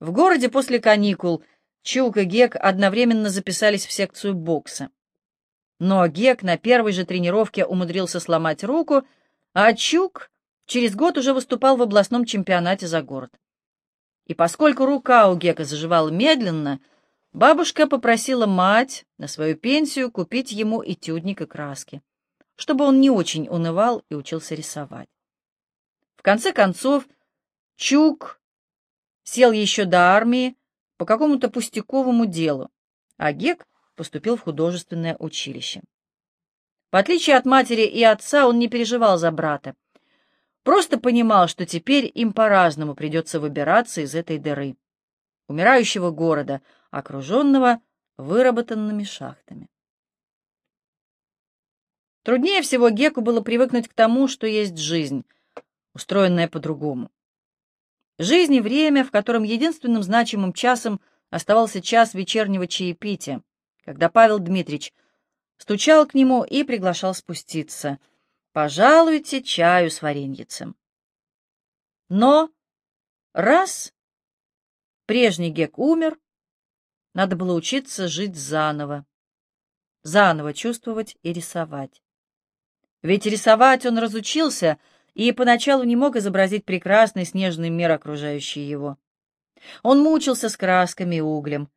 В городе после каникул Чук и Гек одновременно записались в секцию бокса. Но Гек на первой же тренировке умудрился сломать руку, а Чук через год уже выступал в областном чемпионате за город. И поскольку рука у Гека заживала медленно, бабушка попросила мать на свою пенсию купить ему этюдник и краски, чтобы он не очень унывал и учился рисовать. В конце концов, Чук сел еще до армии по какому-то пустяковому делу, а Гек поступил в художественное училище. В отличие от матери и отца, он не переживал за брата, просто понимал, что теперь им по-разному придется выбираться из этой дыры, умирающего города, окруженного выработанными шахтами. Труднее всего Геку было привыкнуть к тому, что есть жизнь, устроенная по-другому. Жизнь и время, в котором единственным значимым часом оставался час вечернего чаепития, когда Павел Дмитриевич стучал к нему и приглашал спуститься. «Пожалуйте чаю с вареньицем». Но раз прежний Гек умер, надо было учиться жить заново, заново чувствовать и рисовать. Ведь рисовать он разучился — и поначалу не мог изобразить прекрасный снежный мир, окружающий его. Он мучился с красками и углем,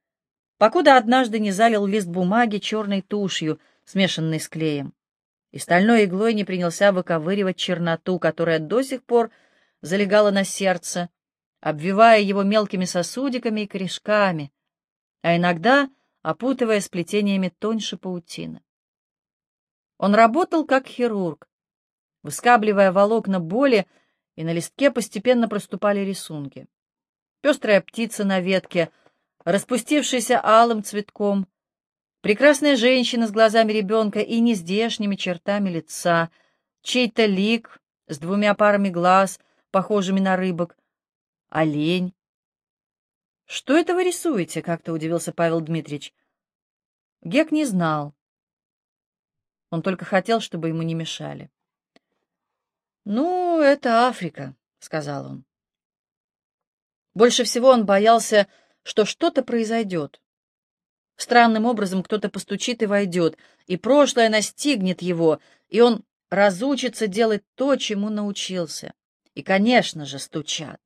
покуда однажды не залил лист бумаги черной тушью, смешанной с клеем, и стальной иглой не принялся выковыривать черноту, которая до сих пор залегала на сердце, обвивая его мелкими сосудиками и корешками, а иногда опутывая сплетениями тоньше паутины. Он работал как хирург, выскабливая волокна боли, и на листке постепенно проступали рисунки. Пестрая птица на ветке, распустившаяся алым цветком, прекрасная женщина с глазами ребенка и нездешними чертами лица, чей-то лик с двумя парами глаз, похожими на рыбок, олень. «Что это вы рисуете?» — как-то удивился Павел Дмитриевич. Гек не знал. Он только хотел, чтобы ему не мешали. «Ну, это Африка», — сказал он. Больше всего он боялся, что что-то произойдет. Странным образом кто-то постучит и войдет, и прошлое настигнет его, и он разучится делать то, чему научился. И, конечно же, стучат.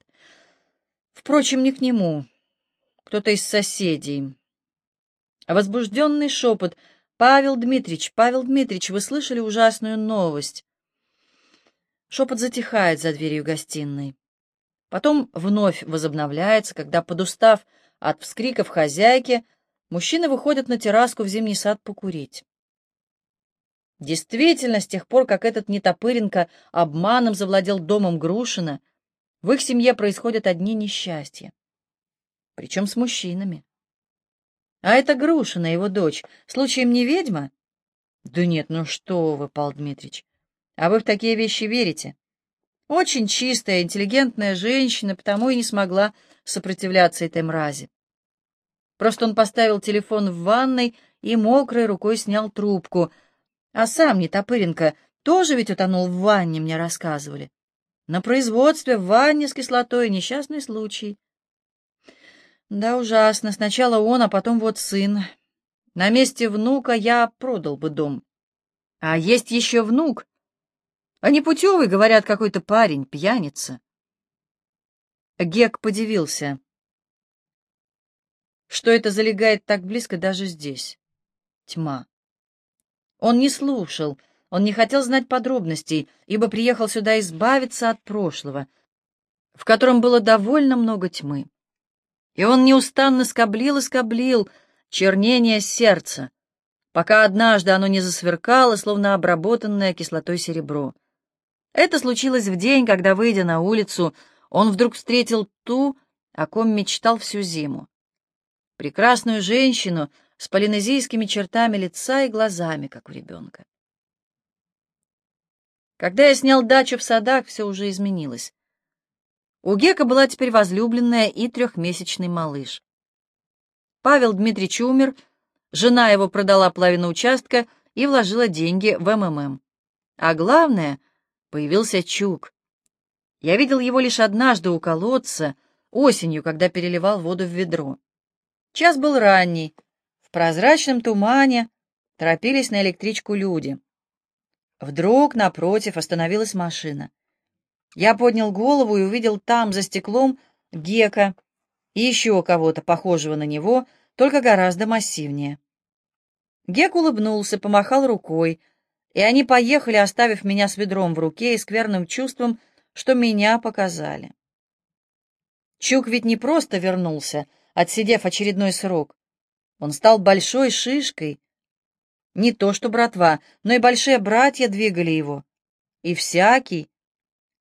Впрочем, не к нему. Кто-то из соседей. Возбужденный шепот. «Павел Дмитрич, Павел Дмитрич, вы слышали ужасную новость?» Шепот затихает за дверью гостиной. Потом вновь возобновляется, когда, подустав от вскриков хозяйки, мужчины выходят на терраску в зимний сад покурить. Действительно, с тех пор, как этот Нетопыренко обманом завладел домом Грушина, в их семье происходят одни несчастья. Причем с мужчинами. А это Грушина, его дочь, случаем не ведьма? Да нет, ну что вы, Павел Дмитриевич, а вы в такие вещи верите? Очень чистая, интеллигентная женщина, потому и не смогла сопротивляться этой мрази. Просто он поставил телефон в ванной и мокрой рукой снял трубку. А сам Нетопыренко тоже ведь утонул в ванне, мне рассказывали. На производстве в ванне с кислотой несчастный случай. Да, ужасно. Сначала он, а потом вот сын. На месте внука я продал бы дом. А есть еще внук, а непутевый, говорят, какой-то парень, пьяница. Гек подивился, что это залегает так близко даже здесь. Тьма. Он не слушал, он не хотел знать подробностей, ибо приехал сюда избавиться от прошлого, в котором было довольно много тьмы. И он неустанно скоблил и скоблил чернение сердца, пока однажды оно не засверкало, словно обработанное кислотой серебро. Это случилось в день, когда, выйдя на улицу, он вдруг встретил ту, о ком мечтал всю зиму. Прекрасную женщину с полинезийскими чертами лица и глазами, как у ребенка. Когда я снял дачу в садах, все уже изменилось. У Гека была теперь возлюбленная и трехмесячный малыш. Павел Дмитриевич умер, жена его продала половину участка и вложила деньги в МММ. А главное, появился Чук. Я видел его лишь однажды у колодца, осенью, когда переливал воду в ведро. Час был ранний. В прозрачном тумане торопились на электричку люди. Вдруг напротив остановилась машина. Я поднял голову и увидел там, за стеклом, Гека и еще кого-то похожего на него, только гораздо массивнее. Гек улыбнулся, помахал рукой, и они поехали, оставив меня с ведром в руке и скверным чувством, что меня показали. Чук ведь не просто вернулся, отсидев очередной срок. Он стал большой шишкой. Не то что братва, но и большие братья двигали его. И всякий,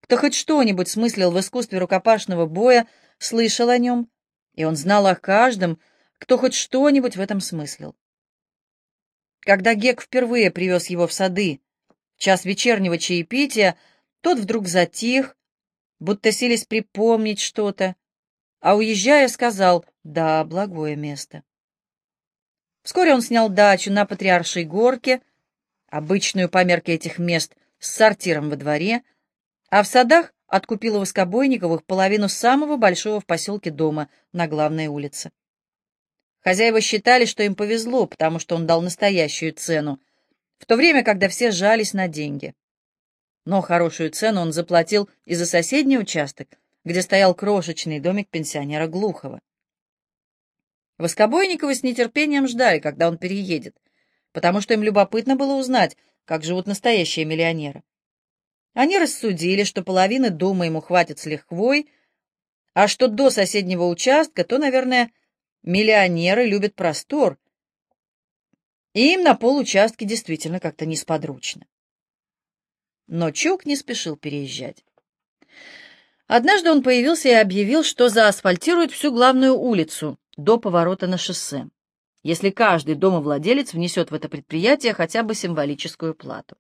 кто хоть что-нибудь смыслил в искусстве рукопашного боя, слышал о нем, и он знал о каждом, кто хоть что-нибудь в этом смыслил. Когда Гек впервые привез его в сады, час вечернего чаепития, тот вдруг затих, будто сились припомнить что-то, а уезжая сказал «Да, благое место». Вскоре он снял дачу на Патриаршей горке, обычную по мерке этих мест, с сортиром во дворе, а в садах откупил у Воскобойниковых половину самого большого в поселке дома на главной улице. Хозяева считали, что им повезло, потому что он дал настоящую цену, в то время, когда все жались на деньги. Но хорошую цену он заплатил и за соседний участок, где стоял крошечный домик пенсионера Глухова. Воскобойниковы с нетерпением ждали, когда он переедет, потому что им любопытно было узнать, как живут настоящие миллионеры. Они рассудили, что половины дома ему хватит с лихвой, а что до соседнего участка, то, наверное, миллионеры любят простор, и им на получастке действительно как-то несподручно. Но Чук не спешил переезжать. Однажды он появился и объявил, что заасфальтирует всю главную улицу до поворота на шоссе, если каждый домовладелец внесет в это предприятие хотя бы символическую плату.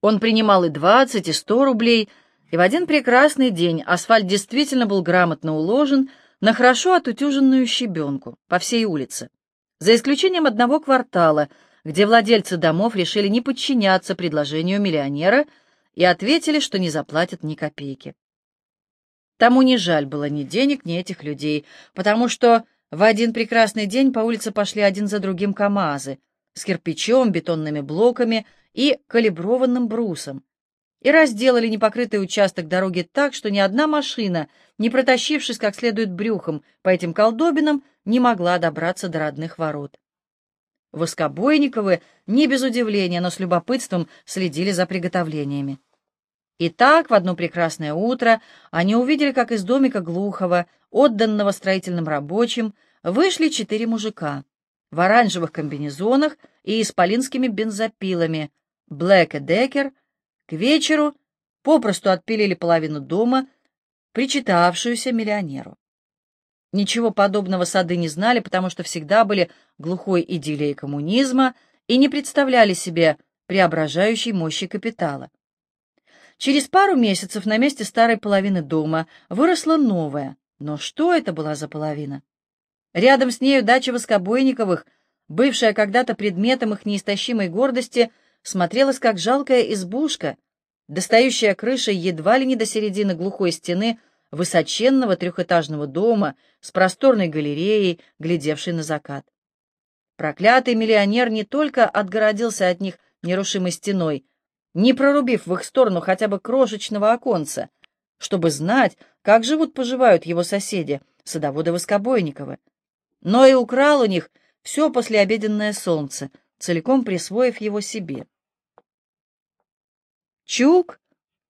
Он принимал и 20, и 100 рублей, и в один прекрасный день асфальт действительно был грамотно уложен на хорошо отутюженную щебенку по всей улице, за исключением одного квартала, где владельцы домов решили не подчиняться предложению миллионера и ответили, что не заплатят ни копейки. Тому не жаль было ни денег, ни этих людей, потому что в один прекрасный день по улице пошли один за другим КАМАЗы с кирпичом, бетонными блоками и калиброванным брусом, и разделали непокрытый участок дороги так, что ни одна машина, не протащившись как следует брюхом по этим колдобинам, не могла добраться до родных ворот. Воскобойниковы не без удивления, но с любопытством следили за приготовлениями. И так в одно прекрасное утро они увидели, как из домика Глухова, отданного строительным рабочим, вышли четыре мужика в оранжевых комбинезонах и исполинскими бензопилами, Блэк и Декер, к вечеру попросту отпилили половину дома, причитавшуюся миллионеру. Ничего подобного сады не знали, потому что всегда были глухой идиллией коммунизма и не представляли себе преображающей мощи капитала. Через пару месяцев на месте старой половины дома выросла новая. Но что это была за половина? Рядом с нею дача Воскобойниковых, бывшая когда-то предметом их неистощимой гордости, смотрелась как жалкая избушка, достающая крышей едва ли не до середины глухой стены высоченного трехэтажного дома с просторной галереей, глядевшей на закат. Проклятый миллионер не только отгородился от них нерушимой стеной, не прорубив в их сторону хотя бы крошечного оконца, чтобы знать, как живут-поживают его соседи, садоводы Воскобойниковы. Но и украл у них все послеобеденное солнце, целиком присвоив его себе. Чук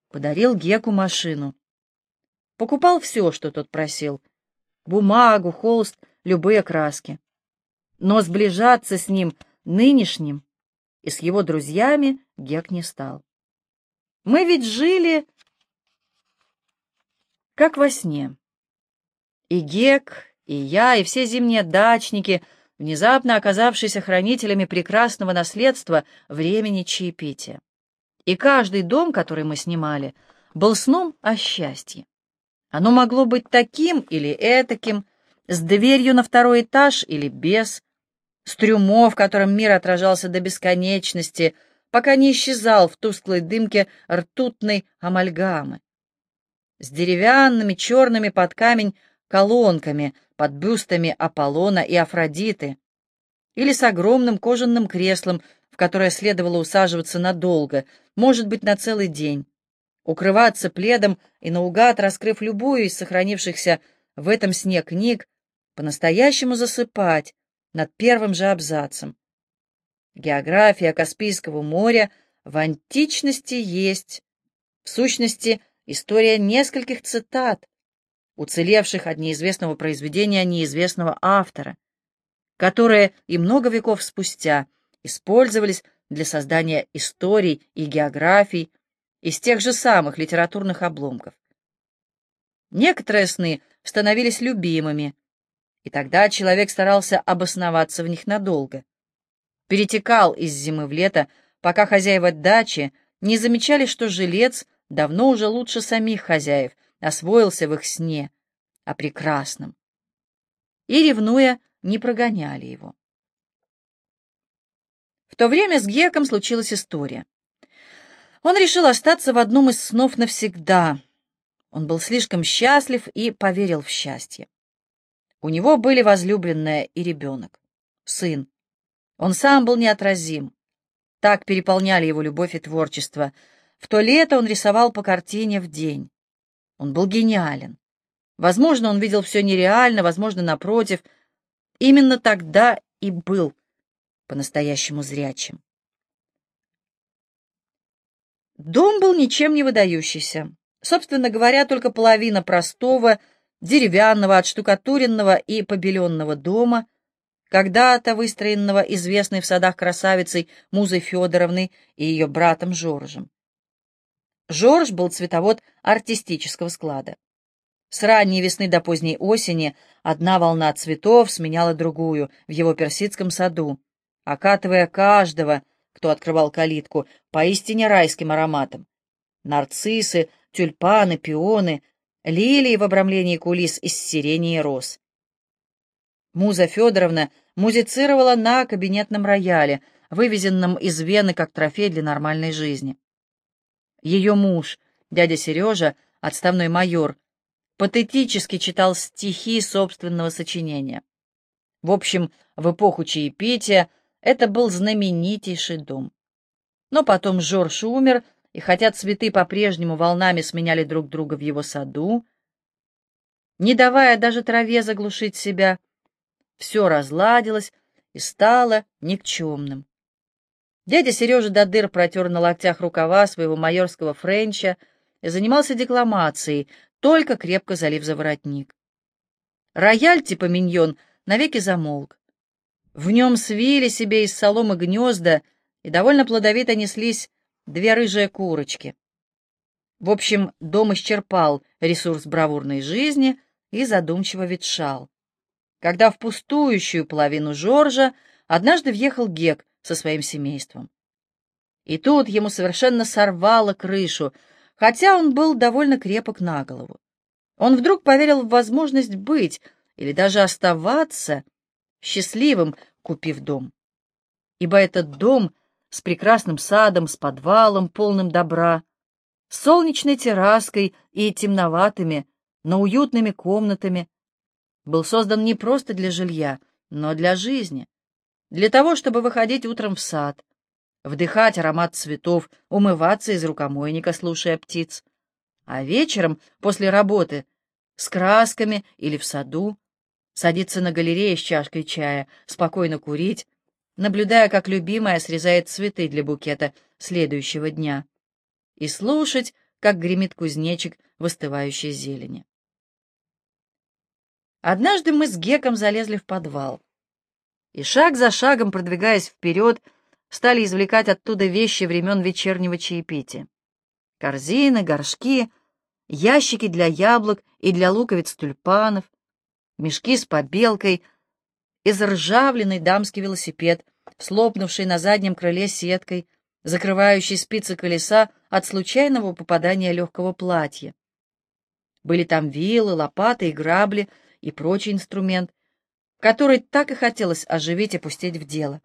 подарил Геку машину. Покупал все, что тот просил. Бумагу, холст, любые краски. Но сближаться с ним нынешним и с его друзьями Гек не стал. Мы ведь жили как во сне. И Гек, и я, и все зимние дачники, внезапно оказавшиеся хранителями прекрасного наследства времени чаепития. И каждый дом, который мы снимали, был сном о счастье. Оно могло быть таким или этаким, с дверью на второй этаж или без, с трюмо, в котором мир отражался до бесконечности, пока не исчезал в тусклой дымке ртутной амальгамы, с деревянными черными под камень колонками под бюстами Аполлона и Афродиты, или с огромным кожаным креслом, в которое следовало усаживаться надолго, может быть, на целый день, укрываться пледом и наугад, раскрыв любую из сохранившихся в этом сне книг, по-настоящему засыпать над первым же абзацем. География Каспийского моря в античности есть, в сущности, история нескольких цитат, уцелевших от неизвестного произведения неизвестного автора, которые и много веков спустя использовались для создания историй и географий из тех же самых литературных обломков. Некоторые сны становились любимыми, и тогда человек старался обосноваться в них надолго. Перетекал из зимы в лето, пока хозяева дачи не замечали, что жилец давно уже лучше самих хозяев, освоился в их сне, о прекрасном. И, ревнуя, не прогоняли его. В то время с Геком случилась история. Он решил остаться в одном из снов навсегда. Он был слишком счастлив и поверил в счастье. У него были возлюбленная и ребенок, сын. Он сам был неотразим. Так переполняли его любовь и творчество. В то лето он рисовал по картине в день. Он был гениален. Возможно, он видел все нереально, возможно, напротив. Именно тогда и был по-настоящему зрячим. Дом был ничем не выдающийся. Собственно говоря, только половина простого, деревянного, отштукатуренного и побеленного дома, когда-то выстроенного известной в садах красавицей Музой Федоровной и ее братом Жоржем. Жорж был цветовод артистического склада. С ранней весны до поздней осени одна волна цветов сменяла другую в его персидском саду, окатывая каждого, кто открывал калитку, поистине райским ароматом. Нарциссы, тюльпаны, пионы, лилии в обрамлении кулис из сирени и роз. Муза Федоровна музицировала на кабинетном рояле, вывезенном из Вены как трофей для нормальной жизни. Ее муж, дядя Сережа, отставной майор, патетически читал стихи собственного сочинения. В общем, в эпоху чаепития это был знаменитейший дом. Но потом Жорж умер, и хотя цветы по-прежнему волнами сменяли друг друга в его саду, не давая даже траве заглушить себя, все разладилось и стало никчемным. Дядя Сережа до дыр протер на локтях рукава своего майорского френча и занимался декламацией, только крепко залив за воротник. Рояль типа миньон навеки замолк. В нем свили себе из соломы гнезда, и довольно плодовито неслись две рыжие курочки. В общем, дом исчерпал ресурс бравурной жизни и задумчиво ветшал. Когда в пустующую половину Жоржа однажды въехал Гек со своим семейством. И тут ему совершенно сорвало крышу, хотя он был довольно крепок на голову. Он вдруг поверил в возможность быть или даже оставаться счастливым, купив дом. Ибо этот дом с прекрасным садом, с подвалом, полным добра, с солнечной терраской и темноватыми, но уютными комнатами, был создан не просто для жилья, но для жизни, для того, чтобы выходить утром в сад, вдыхать аромат цветов, умываться из рукомойника, слушая птиц, а вечером, после работы, с красками или в саду, садиться на галерее с чашкой чая, спокойно курить, наблюдая, как любимая срезает цветы для букета следующего дня, и слушать, как гремит кузнечик в остывающей зелени. Однажды мы с Геком залезли в подвал, и шаг за шагом, продвигаясь вперед, стали извлекать оттуда вещи времен вечернего чаепития. Корзины, горшки, ящики для яблок и для луковиц тюльпанов, мешки с побелкой, изржавленный дамский велосипед, слопнувший на заднем крыле сеткой, закрывающий спицы колеса от случайного попадания легкого платья. Были там вилы, лопаты и грабли и прочий инструмент, который так и хотелось оживить и пустить в дело.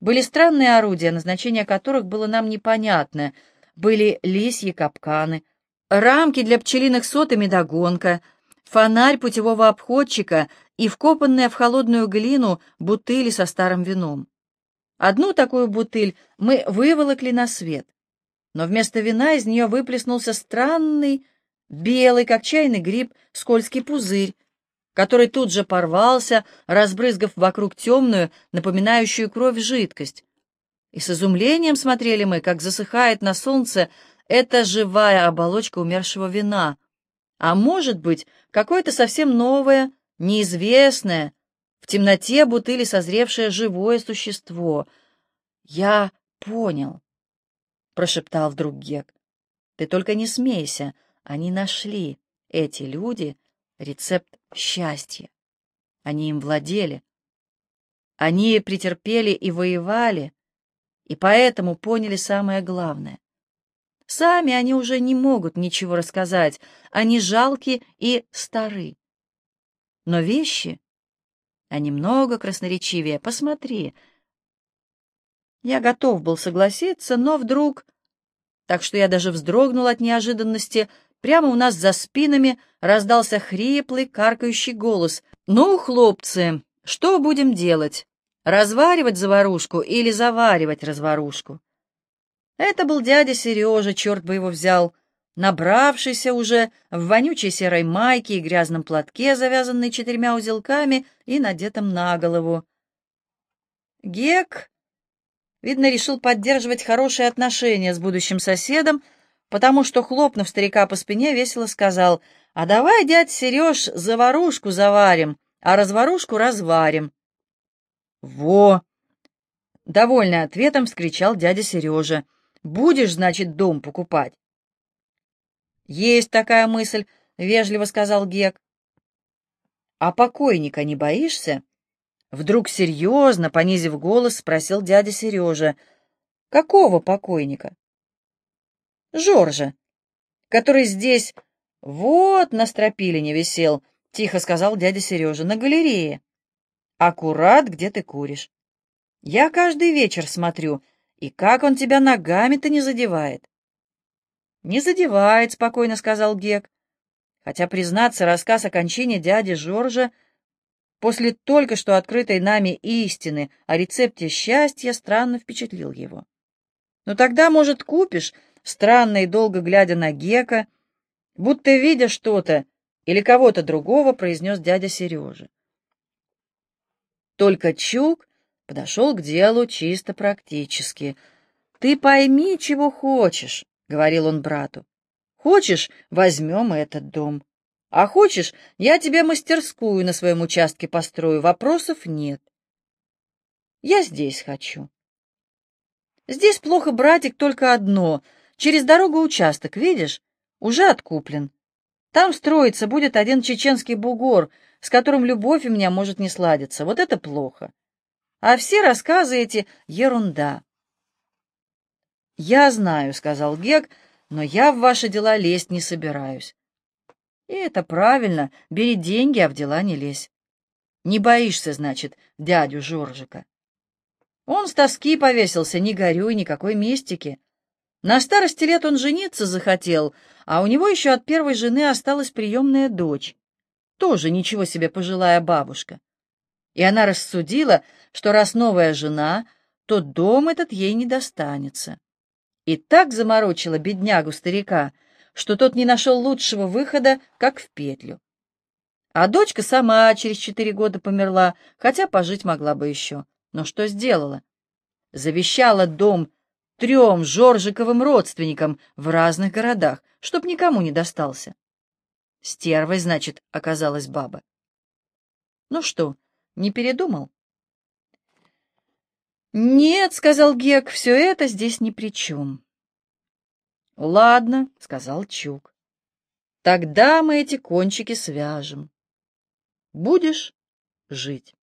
Были странные орудия, назначение которых было нам непонятно. Были лисьи капканы, рамки для пчелиных сот и медогонка, фонарь путевого обходчика и вкопанные в холодную глину бутыли со старым вином. Одну такую бутыль мы выволокли на свет, но вместо вина из нее выплеснулся странный, белый, как чайный гриб, скользкий пузырь, который тут же порвался, разбрызгав вокруг темную, напоминающую кровь жидкость. И с изумлением смотрели мы, как засыхает на солнце эта живая оболочка умершего вина, а может быть, какое-то совсем новое, неизвестное, в темноте бутыли созревшее живое существо. «Я понял», — прошептал вдруг Гек. «Ты только не смейся, они нашли, эти люди, рецепт счастья. Они им владели. Они претерпели и воевали, и поэтому поняли самое главное. Сами они уже не могут ничего рассказать, они жалки и стары. Но вещи, они много красноречивее. Посмотри. Я готов был согласиться, но вдруг... Так что я даже вздрогнул от неожиданности. Прямо у нас за спинами раздался хриплый, каркающий голос. «Ну, хлопцы, что будем делать? Разваривать заварушку или заваривать разварушку?» Это был дядя Сережа, черт бы его взял, набравшийся уже в вонючей серой майке и грязном платке, завязанной четырьмя узелками и надетом на голову. Гек, видно, решил поддерживать хорошие отношения с будущим соседом, потому что, хлопнув старика по спине, весело сказал, «А давай, дядь Сереж, заварушку заварим, а разварушку разварим». «Во!» — довольный ответом вскричал дядя Сережа. «Будешь, значит, дом покупать?» «Есть такая мысль», — вежливо сказал Гек. «А покойника не боишься?» Вдруг серьезно, понизив голос, спросил дядя Сережа. «Какого покойника?» «Жоржа, который здесь вот на стропилине висел», — тихо сказал дядя Сережа, — «на галерее. Аккурат, где ты куришь. Я каждый вечер смотрю, и как он тебя ногами-то не задевает?» «Не задевает», — спокойно сказал Гек. Хотя, признаться, рассказ о кончине дяди Жоржа после только что открытой нами истины о рецепте счастья странно впечатлил его. «Ну тогда, может, купишь?» Странно и долго глядя на Гека, будто видя что-то или кого-то другого, произнес дядя Сережа. Только Чук подошел к делу чисто практически. «Ты пойми, чего хочешь. — говорил он брату. «Хочешь, возьмем этот дом. А хочешь, я тебе мастерскую на своем участке построю, вопросов нет. Я здесь хочу». «Здесь плохо, братик, только одно. Через дорогу участок, видишь? Уже откуплен. Там строиться будет один чеченский бугор, с которым любовь у меня может не сладиться. Вот это плохо. А все рассказы эти — ерунда. «Я знаю», — сказал Гек, — «но я в ваши дела лезть не собираюсь». «И это правильно, бери деньги, а в дела не лезь. Не боишься, значит, дядю Жоржика». Он с тоски повесился, не горюй, никакой мистики. На старости лет он жениться захотел, а у него еще от первой жены осталась приемная дочь. Тоже ничего себе пожилая бабушка. И она рассудила, что раз новая жена, то дом этот ей не достанется и так заморочила беднягу-старика, что тот не нашел лучшего выхода, как в петлю. А дочка сама через четыре года померла, хотя пожить могла бы еще. Но что сделала? Завещала дом трем Жоржиковым родственникам в разных городах, чтоб никому не достался. Стервой, значит, оказалась баба. Ну что, не передумал? «Нет», — сказал Гек, — «все это здесь ни при чем». «Ладно», — сказал Чук, — «тогда мы эти кончики свяжем. Будешь жить».